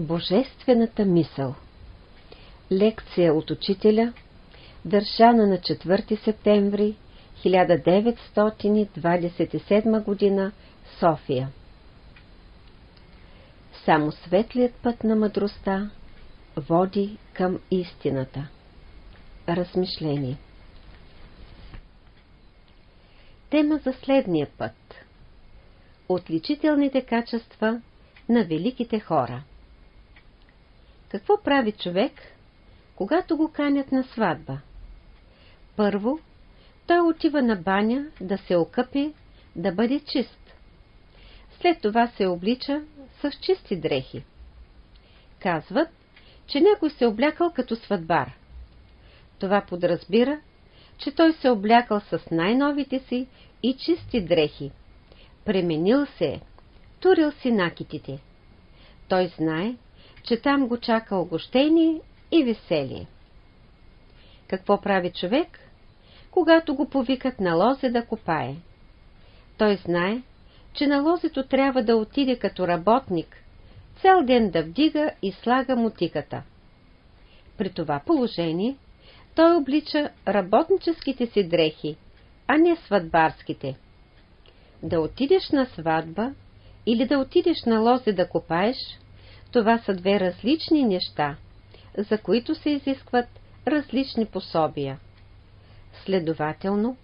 Божествената мисъл Лекция от учителя Държана на 4 септември 1927 г. София Само светлият път на мъдростта води към истината. Размишление Тема за следния път Отличителните качества на великите хора какво прави човек, когато го канят на сватба? Първо, той отива на баня да се окъпи, да бъде чист. След това се облича с чисти дрехи. Казват, че някой се облякал като сватбар. Това подразбира, че той се облякал с най-новите си и чисти дрехи. Пременил се е, турил си накитите. Той знае, че там го чака огощение и веселие. Какво прави човек, когато го повикат на лозе да копае? Той знае, че на лозето трябва да отиде като работник, цял ден да вдига и слага мутиката. При това положение той облича работническите си дрехи, а не сватбарските. Да отидеш на сватба или да отидеш на лозе да копаеш – това са две различни неща, за които се изискват различни пособия. Следователно,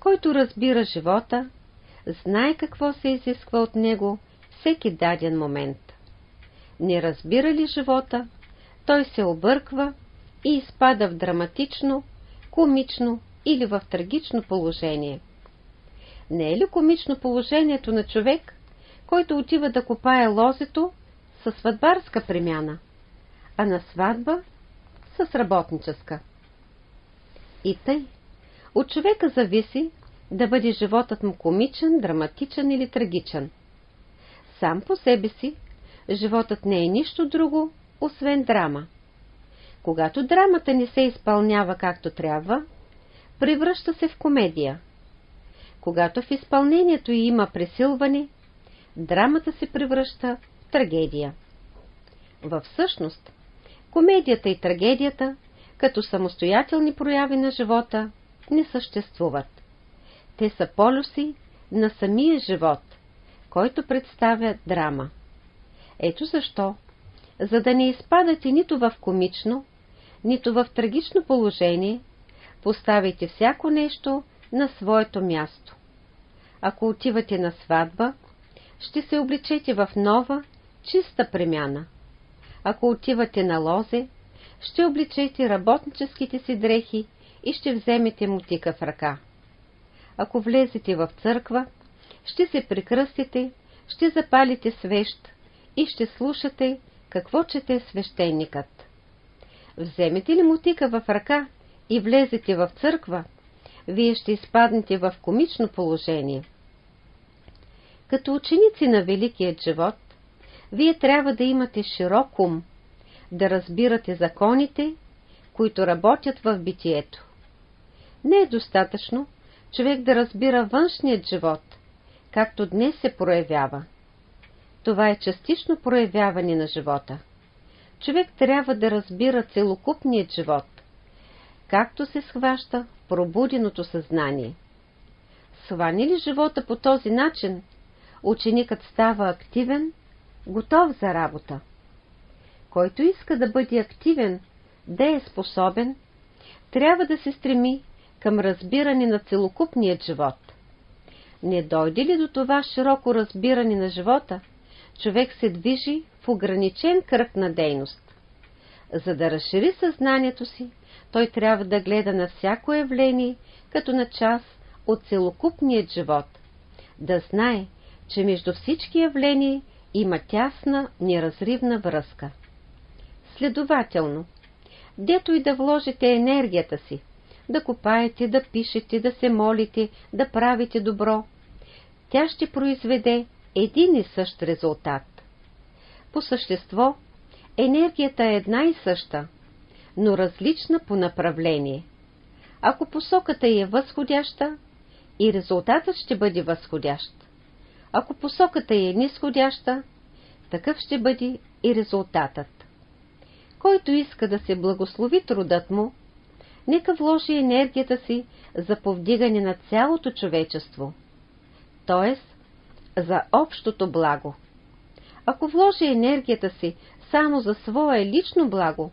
който разбира живота, знае какво се изисква от него всеки даден момент. Не разбира ли живота, той се обърква и изпада в драматично, комично или в трагично положение. Не е ли комично положението на човек, който отива да копае лозето със сватбарска премяна, а на сватба с работническа. И тъй, от човека зависи да бъде животът му комичен, драматичен или трагичен. Сам по себе си, животът не е нищо друго, освен драма. Когато драмата не се изпълнява както трябва, превръща се в комедия. Когато в изпълнението й има пресилване, драмата се превръща трагедия. Във всъщност, комедията и трагедията, като самостоятелни прояви на живота, не съществуват. Те са полюси на самия живот, който представя драма. Ето защо, за да не изпадате нито в комично, нито в трагично положение, поставите всяко нещо на своето място. Ако отивате на сватба, ще се обличете в нова чиста премяна. Ако отивате на лозе, ще обличете работническите си дрехи и ще вземете мутика в ръка. Ако влезете в църква, ще се прекръстите, ще запалите свещ и ще слушате какво чете свещеникът. Вземете ли мутика в ръка и влезете в църква, вие ще изпаднете в комично положение. Като ученици на Великият живот, вие трябва да имате широк ум, да разбирате законите, които работят в битието. Не е достатъчно човек да разбира външният живот, както днес се проявява. Това е частично проявяване на живота. Човек трябва да разбира целокупният живот, както се схваща в пробуденото съзнание. Свани ли живота по този начин, ученикът става активен готов за работа. Който иска да бъде активен, да е способен, трябва да се стреми към разбиране на целокупният живот. Не дойде ли до това широко разбиране на живота, човек се движи в ограничен кръг на дейност. За да разшири съзнанието си, той трябва да гледа на всяко явление като на част от целокупният живот, да знае, че между всички явления има тясна, неразривна връзка. Следователно, дето и да вложите енергията си, да копаете, да пишете, да се молите, да правите добро, тя ще произведе един и същ резултат. По същество, енергията е една и съща, но различна по направление. Ако посоката е възходяща, и резултатът ще бъде възходящ. Ако посоката е нисходяща, такъв ще бъде и резултатът. Който иска да се благослови трудът му, нека вложи енергията си за повдигане на цялото човечество, т.е. за общото благо. Ако вложи енергията си само за свое лично благо,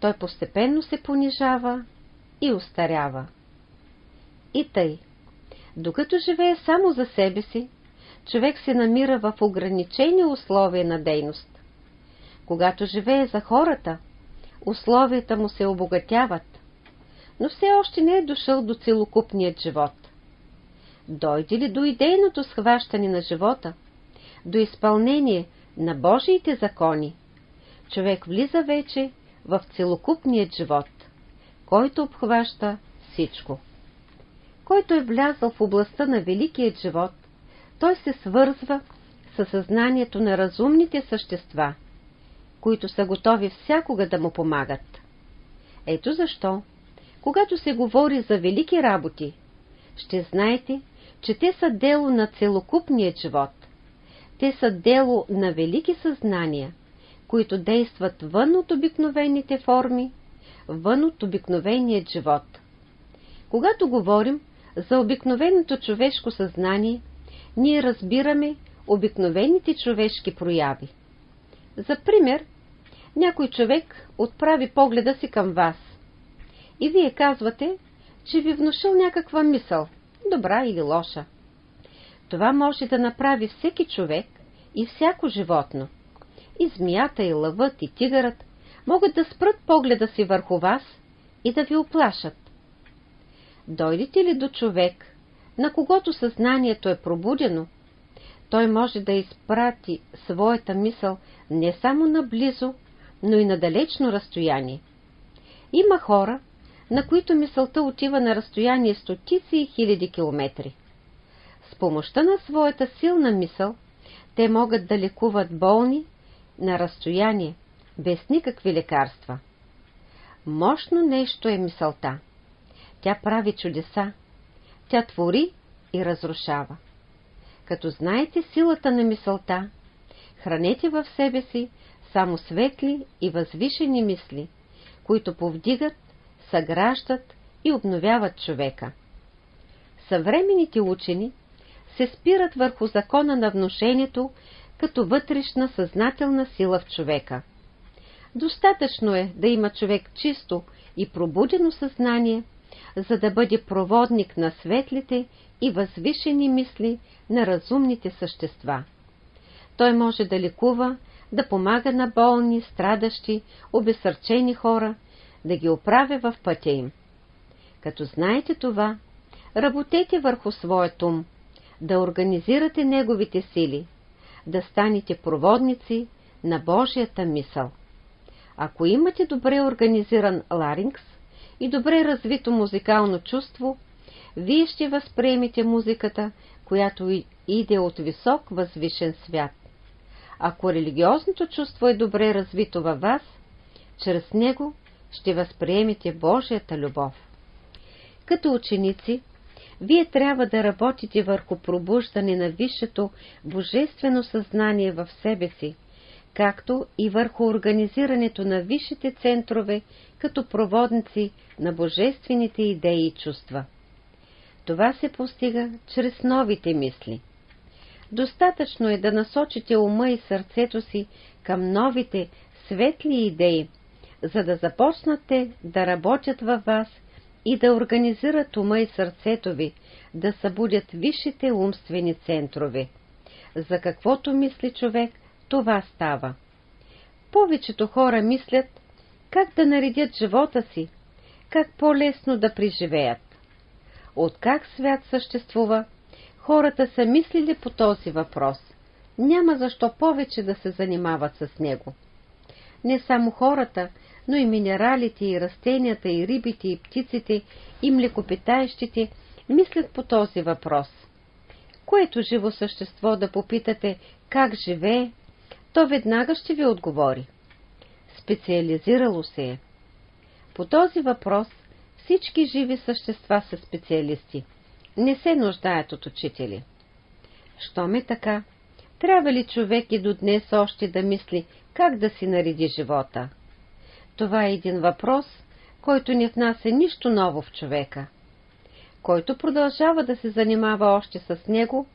той постепенно се понижава и устарява. И тъй, докато живее само за себе си, човек се намира в ограничени условия на дейност. Когато живее за хората, условията му се обогатяват, но все още не е дошъл до целокупният живот. Дойде ли до идейното схващане на живота, до изпълнение на Божиите закони, човек влиза вече в целокупният живот, който обхваща всичко. Който е влязъл в областта на великият живот, той се свързва със съзнанието на разумните същества, които са готови всякога да му помагат. Ето защо, когато се говори за велики работи, ще знаете, че те са дело на целокупният живот. Те са дело на велики съзнания, които действат вън от обикновените форми, вън от обикновеният живот. Когато говорим за обикновеното човешко съзнание, ние разбираме обикновените човешки прояви. За пример, някой човек отправи погледа си към вас и вие казвате, че ви внушил някаква мисъл, добра или лоша. Това може да направи всеки човек и всяко животно. И змията, и лъвът, и тигърът могат да спрат погледа си върху вас и да ви оплашат. Дойдете ли до човек, на когото съзнанието е пробудено, той може да изпрати своята мисъл не само наблизо, но и на далечно разстояние. Има хора, на които мисълта отива на разстояние стотици и хиляди километри. С помощта на своята силна мисъл, те могат да лекуват болни на разстояние, без никакви лекарства. Мощно нещо е мисълта. Тя прави чудеса. Тя твори и разрушава. Като знаете силата на мисълта, хранете в себе си само светли и възвишени мисли, които повдигат, съграждат и обновяват човека. Съвременните учени се спират върху закона на вношението като вътрешна съзнателна сила в човека. Достатъчно е да има човек чисто и пробудено съзнание, за да бъде проводник на светлите и възвишени мисли на разумните същества. Той може да лекува, да помага на болни, страдащи, обесърчени хора, да ги оправя в пътя им. Като знаете това, работете върху своят ум, да организирате неговите сили, да станете проводници на Божията мисъл. Ако имате добре организиран ларингс и добре развито музикално чувство, вие ще възприемете музиката, която иде от висок възвишен свят. Ако религиозното чувство е добре развито във вас, чрез него ще възприемете Божията любов. Като ученици, вие трябва да работите върху пробуждане на висшето божествено съзнание в себе си, както и върху организирането на висшите центрове като проводници на божествените идеи и чувства. Това се постига чрез новите мисли. Достатъчно е да насочите ума и сърцето си към новите светли идеи, за да започнате да работят във вас и да организират ума и сърцето ви, да събудят висшите умствени центрове. За каквото мисли човек, това става. Повечето хора мислят как да наредят живота си, как по-лесно да преживеят. От как свят съществува, хората са мислили по този въпрос. Няма защо повече да се занимават с него. Не само хората, но и минералите, и растенията, и рибите, и птиците, и млекопитаещите мислят по този въпрос. Което живо същество да попитате как живее, то веднага ще ви отговори. Специализирало се е. По този въпрос всички живи същества са специалисти. Не се нуждаят от учители. Що ме така? Трябва ли човек и до днес още да мисли как да си нареди живота? Това е един въпрос, който не внася нищо ново в човека. Който продължава да се занимава още с него,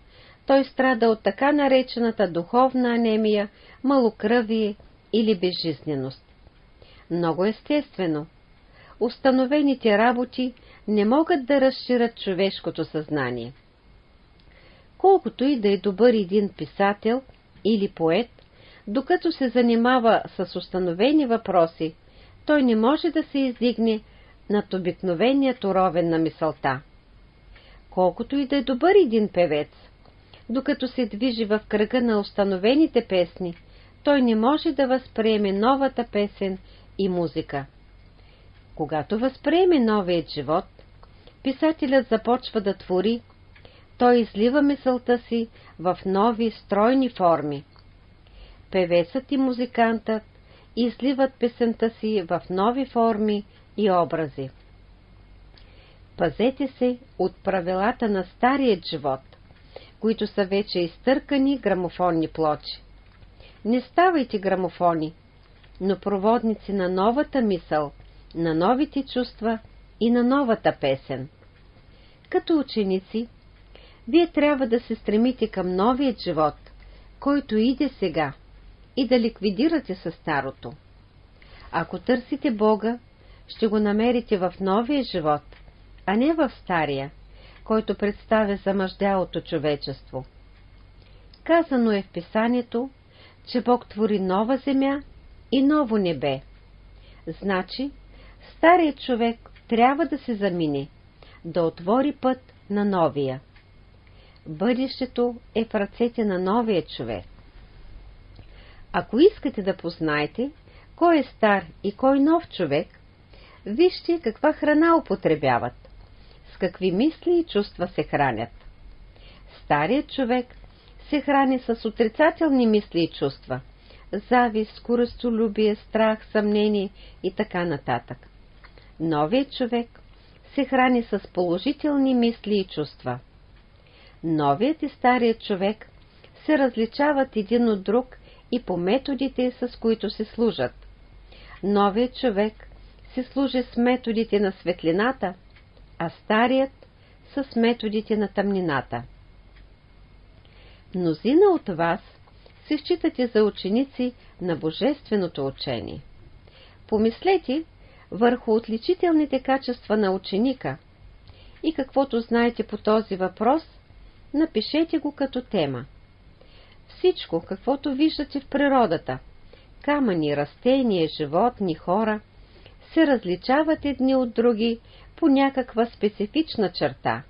той страда от така наречената духовна анемия, малокръвие или безжизненост. Много естествено. Установените работи не могат да разширят човешкото съзнание. Колкото и да е добър един писател или поет, докато се занимава с установени въпроси, той не може да се издигне над обикновеният уровен на мисълта. Колкото и да е добър един певец, докато се движи в кръга на установените песни, той не може да възприеме новата песен и музика. Когато възприеме новият живот, писателят започва да твори, той излива мисълта си в нови стройни форми. Певецът и музикантът изливат песента си в нови форми и образи. Пазете се от правилата на старият живот, които са вече изтъркани грамофонни плочи. Не ставайте грамофони, но проводници на новата мисъл, на новите чувства и на новата песен. Като ученици, вие трябва да се стремите към новият живот, който иде сега, и да ликвидирате със старото. Ако търсите Бога, ще го намерите в новия живот, а не в стария, който представя замъждялото човечество. Казано е в писанието, че Бог твори нова земя и ново небе. Значи, старият човек трябва да се замине, да отвори път на новия. Бъдещето е в ръцете на новия човек. Ако искате да познаете, кой е стар и кой нов човек, вижте каква храна употребяват, с какви мисли и чувства се хранят. Старият човек се храни с отрицателни мисли и чувства, завист, скоростолюбие, страх, съмнение и така нататък. Новият човек се храни с положителни мисли и чувства. Новият и старият човек се различават един от друг и по методите, с които се служат. Новият човек се служи с методите на светлината, а старият с методите на тъмнината. Мнозина от вас се считате за ученици на Божественото учение. Помислете върху отличителните качества на ученика и каквото знаете по този въпрос, напишете го като тема. Всичко, каквото виждате в природата – камъни, растения, животни, хора, се различават едни от други по някаква специфична черта.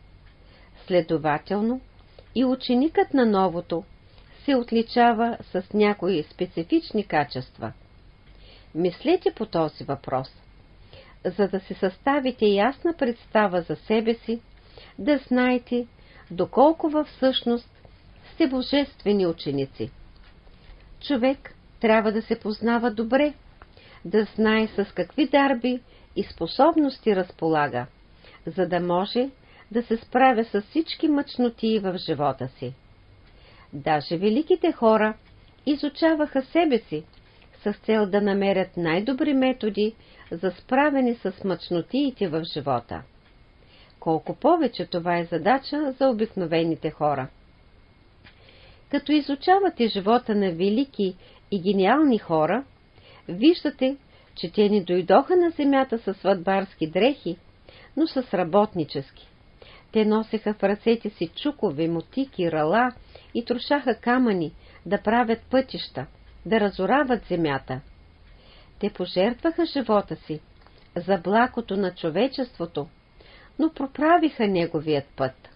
Следователно, и ученикът на новото се отличава с някои специфични качества. Мислете по този въпрос, за да се съставите ясна представа за себе си, да знаете доколко във всъщност сте божествени ученици. Човек трябва да се познава добре, да знае с какви дарби и способности разполага, за да може да се справя с всички мъчноти в живота си. Даже великите хора изучаваха себе си с цел да намерят най-добри методи за справяне с мъчнотиите в живота. Колко повече това е задача за обикновените хора. Като изучавате живота на велики и гениални хора, виждате, че те не дойдоха на земята с сватбарски дрехи, но с работнически. Те носеха в ръцете си чукове, мотики, рала и трошаха камъни да правят пътища, да разорават земята. Те пожертваха живота си за блакото на човечеството, но проправиха неговият път.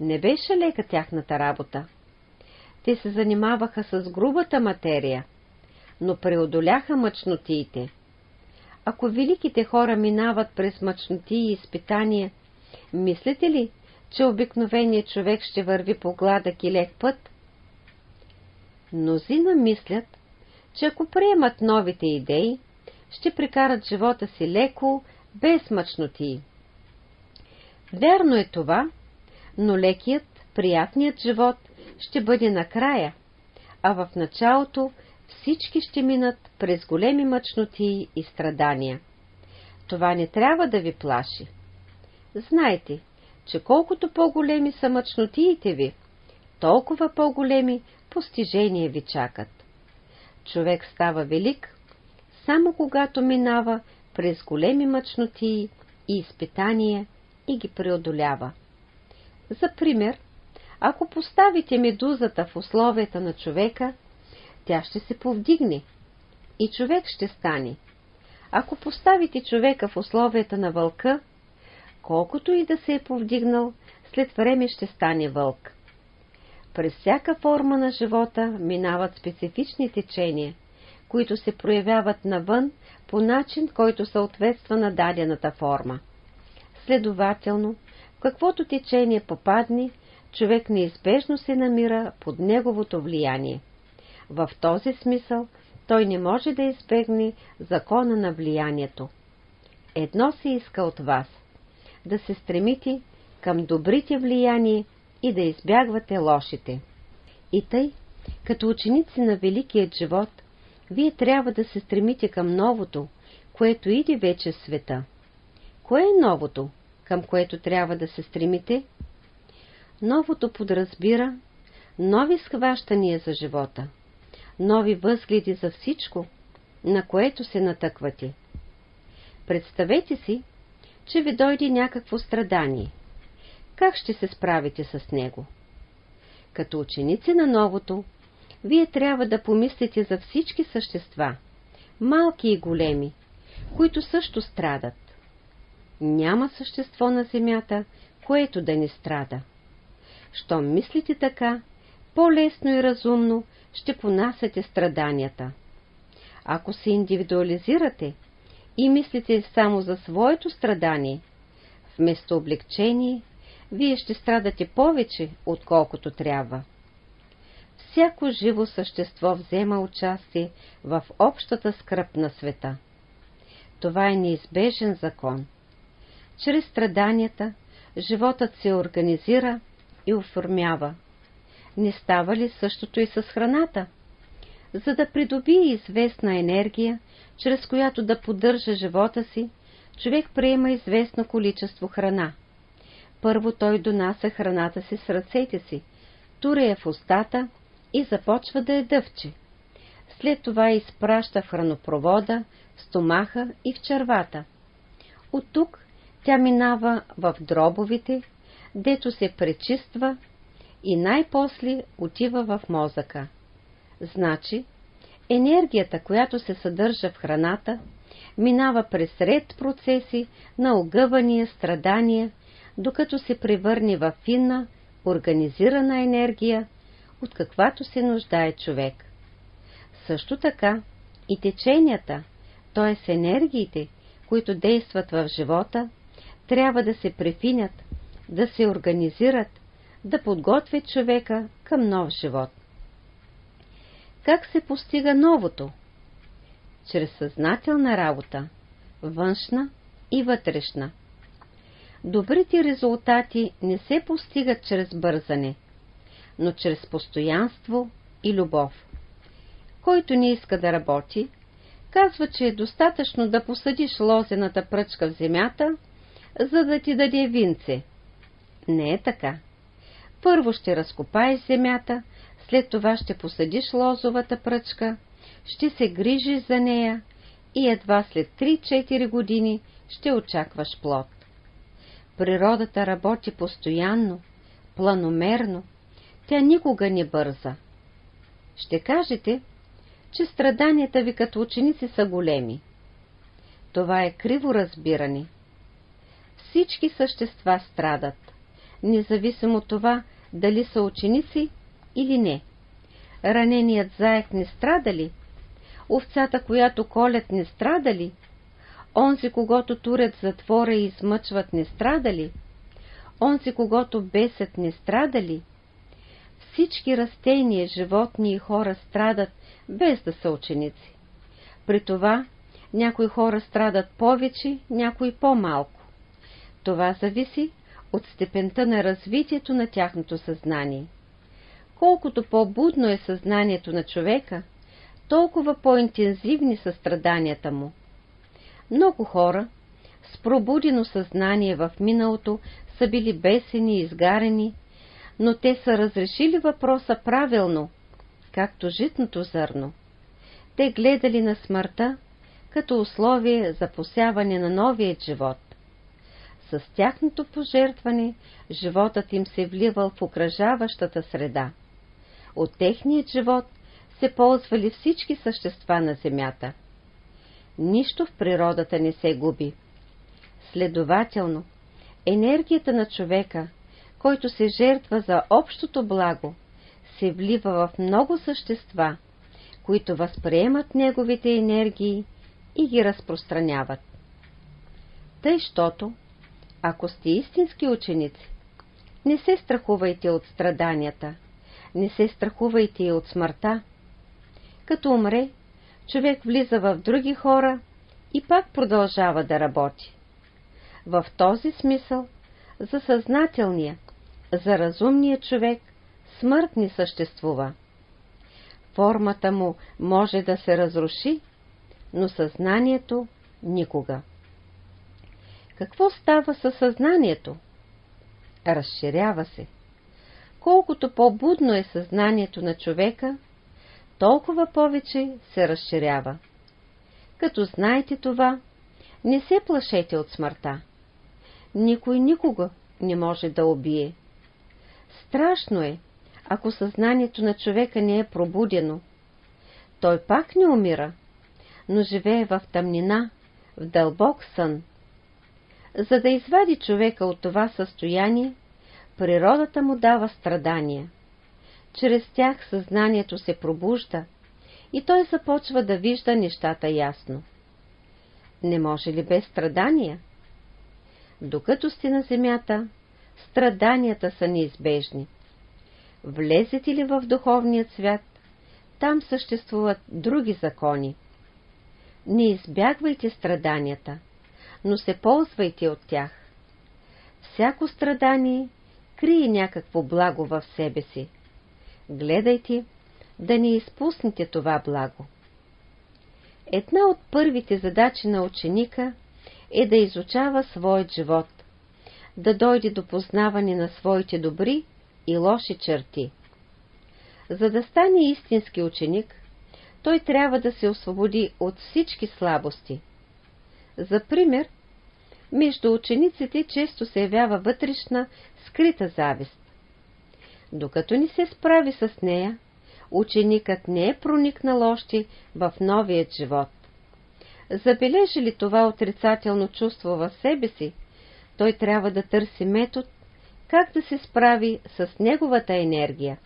Не беше лека тяхната работа те се занимаваха с грубата материя, но преодоляха мъчнотиите. Ако великите хора минават през мъчноти и изпитания, мислите ли, че обикновеният човек ще върви по гладък и лек път? Мнозина мислят, че ако приемат новите идеи, ще прекарат живота си леко, без мъчноти. Вярно е това, но лекият, приятният живот ще бъде накрая, а в началото всички ще минат през големи мъчноти и страдания. Това не трябва да ви плаши. Знайте, че колкото по-големи са мъчнотиите ви, толкова по-големи постижения ви чакат. Човек става велик, само когато минава през големи мъчноти и изпитания и ги преодолява. За пример, ако поставите медузата в условията на човека, тя ще се повдигне и човек ще стане. Ако поставите човека в условията на вълка, колкото и да се е повдигнал, след време ще стане вълк. През всяка форма на живота минават специфични течения, които се проявяват навън по начин, който съответства на дадената форма. Следователно, в каквото течение попадне, човек неизбежно се намира под неговото влияние. В този смисъл той не може да избегне закона на влиянието. Едно се иска от вас – да се стремите към добрите влияния и да избягвате лошите. И тъй, като ученици на великият живот, вие трябва да се стремите към новото, което иде вече в света. Кое е новото, към което трябва да се стремите? Новото подразбира нови схващания за живота, нови възгледи за всичко, на което се натъквате. Представете си, че ви дойде някакво страдание. Как ще се справите с него? Като ученици на новото, вие трябва да помислите за всички същества, малки и големи, които също страдат. Няма същество на земята, което да не страда. Щом мислите така, по-лесно и разумно ще понасяте страданията. Ако се индивидуализирате и мислите само за своето страдание, вместо облегчение, вие ще страдате повече, отколкото трябва. Всяко живо същество взема участие в общата скръп на света. Това е неизбежен закон. Чрез страданията животът се организира и оформява. Не става ли същото и с храната? За да придобие известна енергия, чрез която да поддържа живота си, човек приема известно количество храна. Първо той донася храната си с ръцете си, туре я в устата и започва да я дъвче. След това изпраща в хранопровода, в стомаха и в червата. От тук тя минава в дробовите, дето се пречиства и най-после отива в мозъка. Значи, енергията, която се съдържа в храната, минава през ред процеси на огъвания, страдания, докато се превърне в финна, организирана енергия, от каквато се нуждае човек. Също така и теченията, т.е. енергиите, които действат в живота, трябва да се префинят, да се организират, да подготвят човека към нов живот. Как се постига новото? Чрез съзнателна работа, външна и вътрешна. Добрите резултати не се постигат чрез бързане, но чрез постоянство и любов. Който не иска да работи, казва, че е достатъчно да посадиш лозената пръчка в земята, за да ти даде винце. Не е така. Първо ще разкопаеш земята, след това ще посадиш лозовата пръчка, ще се грижиш за нея и едва след 3-4 години ще очакваш плод. Природата работи постоянно, планомерно, тя никога не бърза. Ще кажете, че страданията ви като ученици са големи. Това е криво разбиране. Всички същества страдат, независимо от това, дали са ученици или не. Раненият заек не страда ли? Овцата, която колят, не страда ли? Онзи, когато турят затвора и измъчват, не страда ли? Онзи, когато бесят, не страда ли? Всички растения, животни и хора страдат, без да са ученици. При това някои хора страдат повече, някои по-малко. Това зависи от степента на развитието на тяхното съзнание. Колкото по-будно е съзнанието на човека, толкова по-интензивни са страданията му. Много хора с пробудено съзнание в миналото са били бесени и изгарени, но те са разрешили въпроса правилно, както житното зърно. Те гледали на смъртта като условие за посяване на новият живот. С тяхното пожертване животът им се вливал в окръжаващата среда. От техният живот се ползвали всички същества на земята. Нищо в природата не се губи. Следователно, енергията на човека, който се жертва за общото благо, се влива в много същества, които възприемат неговите енергии и ги разпространяват. Тъй, щото, ако сте истински ученици, не се страхувайте от страданията, не се страхувайте и от смъртта. Като умре, човек влиза в други хора и пак продължава да работи. В този смисъл, за съзнателния, за разумния човек, смърт не съществува. Формата му може да се разруши, но съзнанието никога. Какво става със съзнанието? Разширява се. Колкото по-будно е съзнанието на човека, толкова повече се разширява. Като знаете това, не се плашете от смъртта. Никой никога не може да убие. Страшно е, ако съзнанието на човека не е пробудено. Той пак не умира, но живее в тъмнина, в дълбок сън. За да извади човека от това състояние, природата му дава страдания. Чрез тях съзнанието се пробужда и той започва да вижда нещата ясно. Не може ли без страдания? Докато сте на земята, страданията са неизбежни. Влезете ли в духовният свят, там съществуват други закони. Не избягвайте страданията, но се ползвайте от тях. Всяко страдание крие някакво благо в себе си. Гледайте да не изпуснете това благо. Една от първите задачи на ученика е да изучава своят живот, да дойде до познаване на своите добри и лоши черти. За да стане истински ученик, той трябва да се освободи от всички слабости. За пример, между учениците често се явява вътрешна, скрита завист. Докато ни се справи с нея, ученикът не е проникнал още в новият живот. Забележи ли това отрицателно чувство в себе си, той трябва да търси метод, как да се справи с неговата енергия,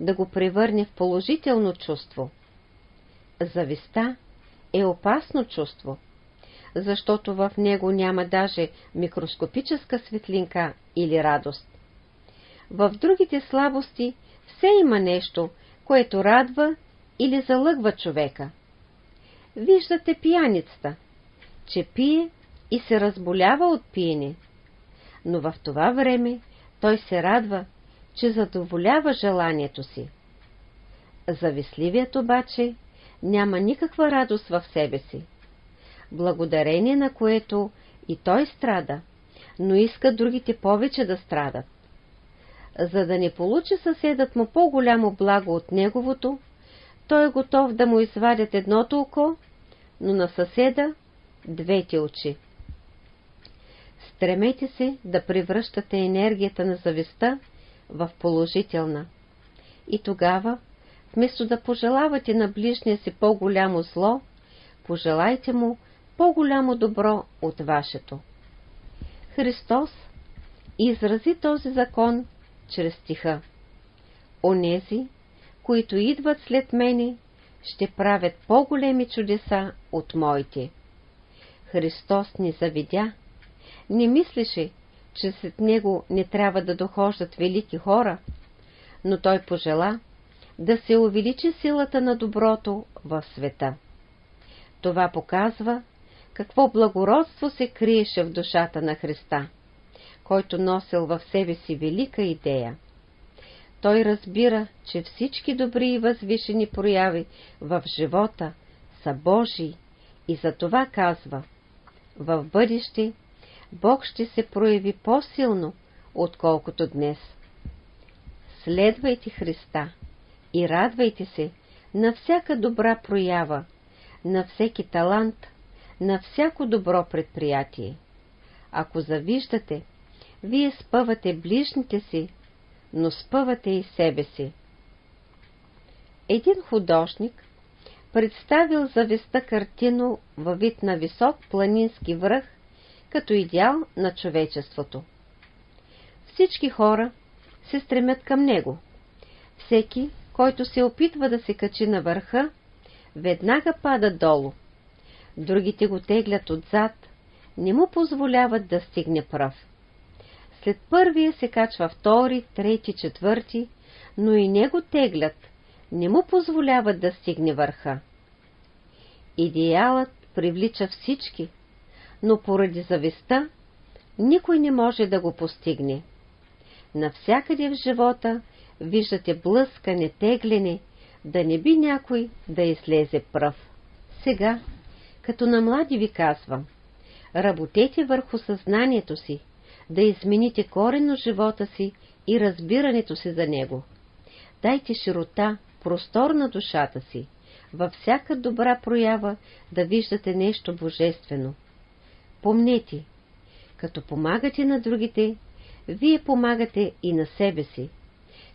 да го превърне в положително чувство. Зависта е опасно чувство, защото в него няма даже микроскопическа светлинка или радост. В другите слабости все има нещо, което радва или залъгва човека. Виждате пияницата, че пие и се разболява от пиене, но в това време той се радва, че задоволява желанието си. Зависливият обаче няма никаква радост в себе си, благодарение на което и той страда, но иска другите повече да страдат. За да не получи съседът му по-голямо благо от неговото, той е готов да му извадят едното око, но на съседа двете очи. Стремете се да превръщате енергията на зависта в положителна. И тогава, вместо да пожелавате на ближния си по-голямо зло, пожелайте му по-голямо добро от вашето. Христос изрази този закон чрез стиха. Онези, които идват след мене, ще правят по-големи чудеса от моите. Христос ни завидя, не мислеше, че след него не трябва да дохождат велики хора, но той пожела да се увеличи силата на доброто в света. Това показва какво благородство се криеше в душата на Христа, който носил в себе си велика идея. той разбира, че всички добри и възвишени прояви в живота са Божии и за това казва в бъдеще Бог ще се прояви по-силно, отколкото днес. Следвайте Христа и радвайте се на всяка добра проява, на всеки талант, на всяко добро предприятие. Ако завиждате, вие спъвате ближните си, но спъвате и себе си. Един художник представил завеста картино във вид на висок планински връх като идеал на човечеството. Всички хора се стремят към него. Всеки, който се опитва да се качи на върха, веднага пада долу. Другите го теглят отзад, не му позволяват да стигне прав. След първия се качва втори, трети, четвърти, но и него теглят, не му позволяват да стигне върха. Идеалът привлича всички, но поради зависта никой не може да го постигне. Навсякъде в живота виждате блъскане, тегляне, да не би някой да излезе пръв. Сега, като на млади ви казвам, работете върху съзнанието си, да измените корено живота си и разбирането си за него. Дайте широта, простор на душата си, във всяка добра проява да виждате нещо божествено. Помнете, като помагате на другите, вие помагате и на себе си.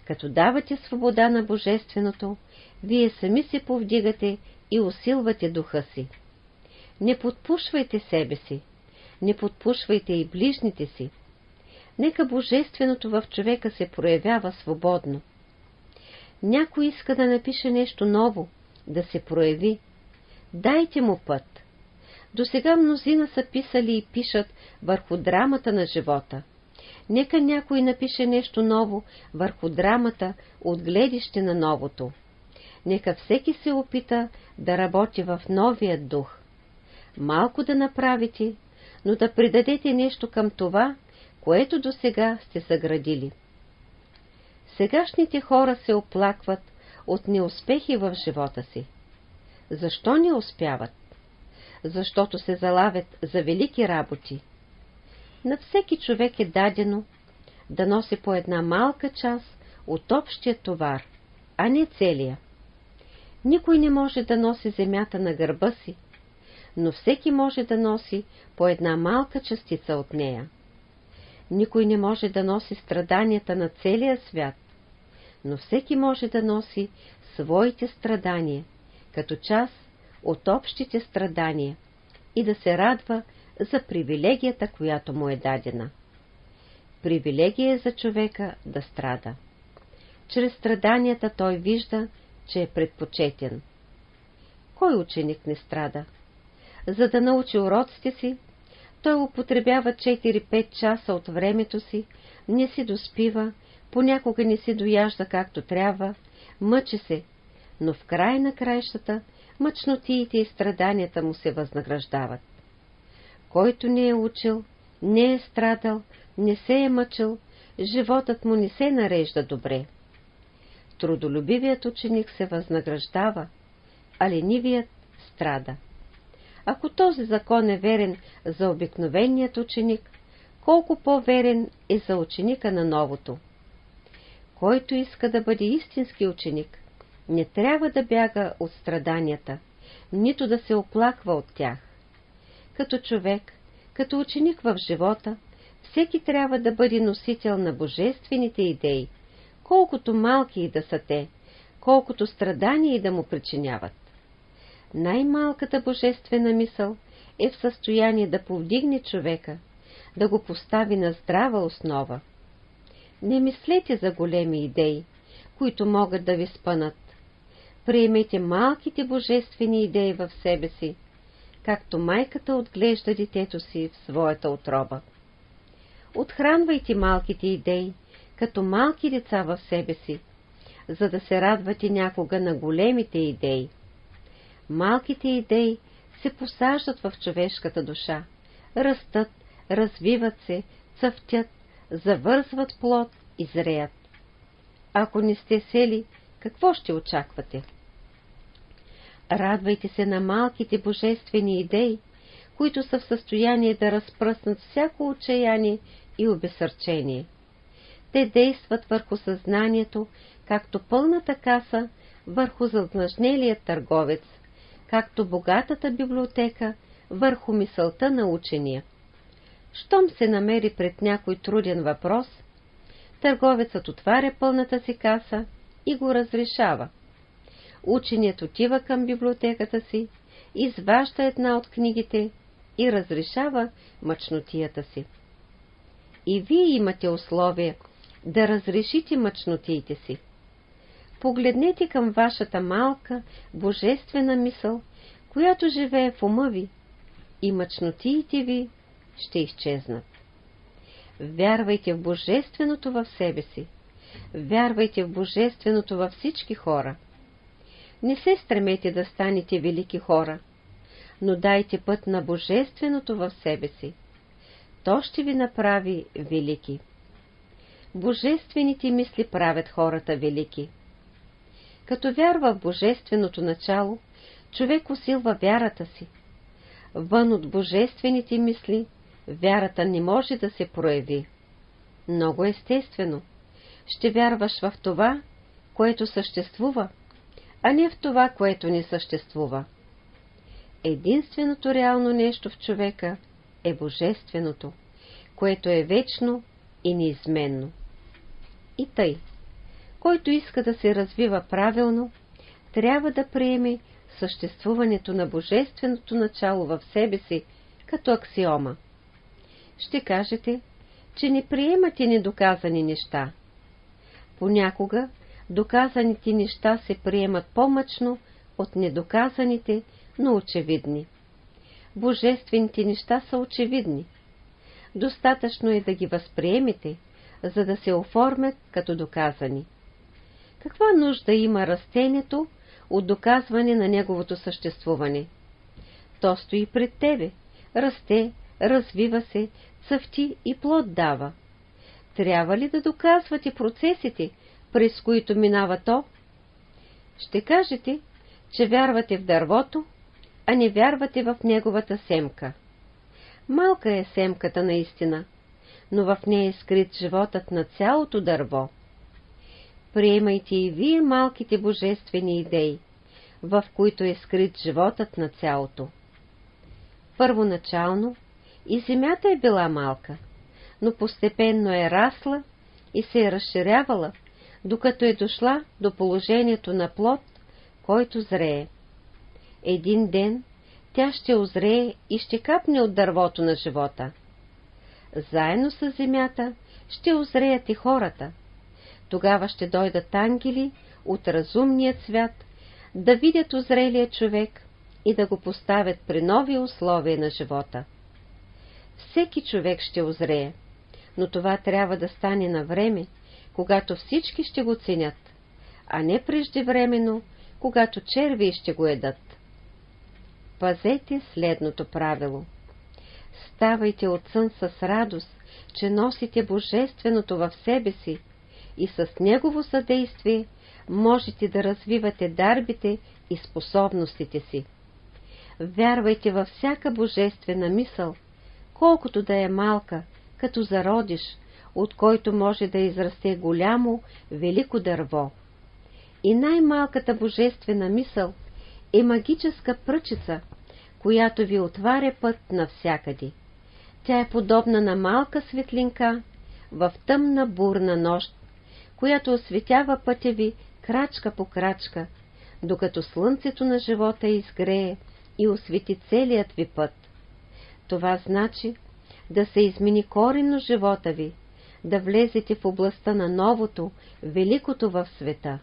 Като давате свобода на Божественото, вие сами се повдигате и усилвате духа си. Не подпушвайте себе си, не подпушвайте и ближните си. Нека Божественото в човека се проявява свободно. Някой иска да напише нещо ново, да се прояви. Дайте му път. До сега мнозина са писали и пишат върху драмата на живота. Нека някой напише нещо ново върху драмата от гледище на новото. Нека всеки се опита да работи в новия дух. Малко да направите, но да придадете нещо към това, което до сега сте съградили. Сегашните хора се оплакват от неуспехи в живота си. Защо не успяват? Защото се залавят за велики работи. На всеки човек е дадено да носи по една малка част от общия товар, а не целия. Никой не може да носи земята на гърба си, но всеки може да носи по една малка частица от нея. Никой не може да носи страданията на целия свят, но всеки може да носи своите страдания, като част от общите страдания и да се радва за привилегията, която му е дадена. Привилегия е за човека да страда. Чрез страданията той вижда, че е предпочетен. Кой ученик не страда? За да научи уроците си, той употребява 4-5 часа от времето си, не си доспива, понякога не си дояжда както трябва, мъчи се, но в край на краищата мъчнотиите и страданията му се възнаграждават. Който не е учил, не е страдал, не се е мъчил, животът му не се нарежда добре. Трудолюбивият ученик се възнаграждава, а ленивият страда. Ако този закон е верен за обикновеният ученик, колко по-верен е за ученика на новото. Който иска да бъде истински ученик, не трябва да бяга от страданията, нито да се оплаква от тях. Като човек, като ученик в живота, всеки трябва да бъде носител на божествените идеи, колкото малки и да са те, колкото страдания и да му причиняват. Най-малката божествена мисъл е в състояние да повдигне човека, да го постави на здрава основа. Не мислете за големи идеи, които могат да ви спънат. Приемете малките божествени идеи в себе си, както майката отглежда детето си в своята отроба. Отхранвайте малките идеи, като малки деца в себе си, за да се радвате някога на големите идеи. Малките идеи се посаждат в човешката душа, растат, развиват се, цъфтят, завързват плод и зреят. Ако не сте сели, какво ще очаквате? Радвайте се на малките божествени идеи, които са в състояние да разпръснат всяко отчаяние и обесърчение. Те действат върху съзнанието, както пълната каса върху задлъжнелия търговец, както богатата библиотека върху мисълта на учения. Щом се намери пред някой труден въпрос, търговецът отваря пълната си каса и го разрешава. Ученият отива към библиотеката си, изважда една от книгите и разрешава мъчнотията си. И вие имате условие да разрешите мъчнотиите си. Погледнете към вашата малка, божествена мисъл, която живее в ума ви, и мъчнотиите ви ще изчезнат. Вярвайте в Божественото в себе си. Вярвайте в Божественото във всички хора. Не се стремете да станете велики хора, но дайте път на Божественото в себе си. То ще ви направи велики. Божествените мисли правят хората велики. Като вярва в Божественото начало, човек усилва вярата си. Вън от Божествените мисли, вярата не може да се прояви. Много естествено. Ще вярваш в това, което съществува, а не в това, което не съществува. Единственото реално нещо в човека е Божественото, което е вечно и неизменно. И тъй, който иска да се развива правилно, трябва да приеме съществуването на Божественото начало в себе си като аксиома. Ще кажете, че не приемате недоказани неща. Понякога доказаните неща се приемат по-мъчно от недоказаните, но очевидни. Божествените неща са очевидни. Достатъчно е да ги възприемете, за да се оформят като доказани. Каква нужда има растението от доказване на неговото съществуване? То стои пред тебе, расте, развива се, цъфти и плод дава. Трябва ли да доказвате процесите, през които минава то? Ще кажете, че вярвате в дървото, а не вярвате в неговата семка. Малка е семката наистина, но в нея е скрит животът на цялото дърво. Приемайте и вие малките божествени идеи, в които е скрит животът на цялото. Първоначално и земята е била малка, но постепенно е расла и се е разширявала, докато е дошла до положението на плод, който зрее. Един ден тя ще озрее и ще капне от дървото на живота. Заедно с земята ще озреят и хората. Тогава ще дойдат ангели от разумния свят да видят озрелия човек и да го поставят при нови условия на живота. Всеки човек ще озрее, но това трябва да стане на време, когато всички ще го ценят, а не преждевременно, когато черви ще го едат. Пазете следното правило. Ставайте от сън с радост, че носите Божественото в себе си и с Негово съдействие можете да развивате дарбите и способностите си. Вярвайте във всяка божествена мисъл, колкото да е малка, като зародиш, от който може да израсте голямо, велико дърво. И най-малката божествена мисъл е магическа пръчица, която ви отваря път навсякъде. Тя е подобна на малка светлинка в тъмна бурна нощ, която осветява пътя ви крачка по крачка, докато слънцето на живота изгрее и освети целият ви път. Това значи да се измени коренно живота ви, да влезете в областта на новото, великото в света.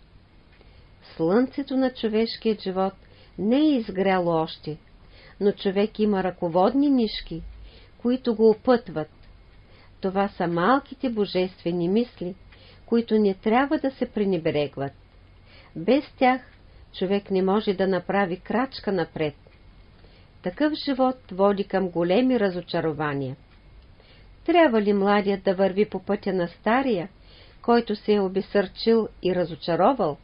Слънцето на човешкият живот не е изгряло още, но човек има ръководни нишки, които го опътват. Това са малките божествени мисли, които не трябва да се пренебрегват. Без тях човек не може да направи крачка напред. Такъв живот води към големи разочарования. Трябва ли младият да върви по пътя на стария, който се е обесърчил и разочаровал?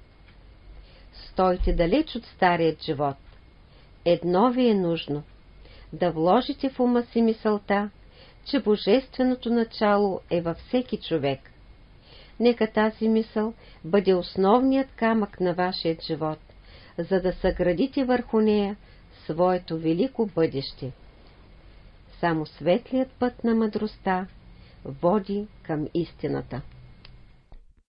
Стойте далеч от старият живот. Едно ви е нужно – да вложите в ума си мисълта, че божественото начало е във всеки човек. Нека тази мисъл бъде основният камък на вашия живот, за да съградите върху нея своето велико бъдеще. Само светлият път на мъдростта води към истината.